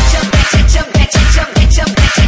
백점 백점 백점 백점 백점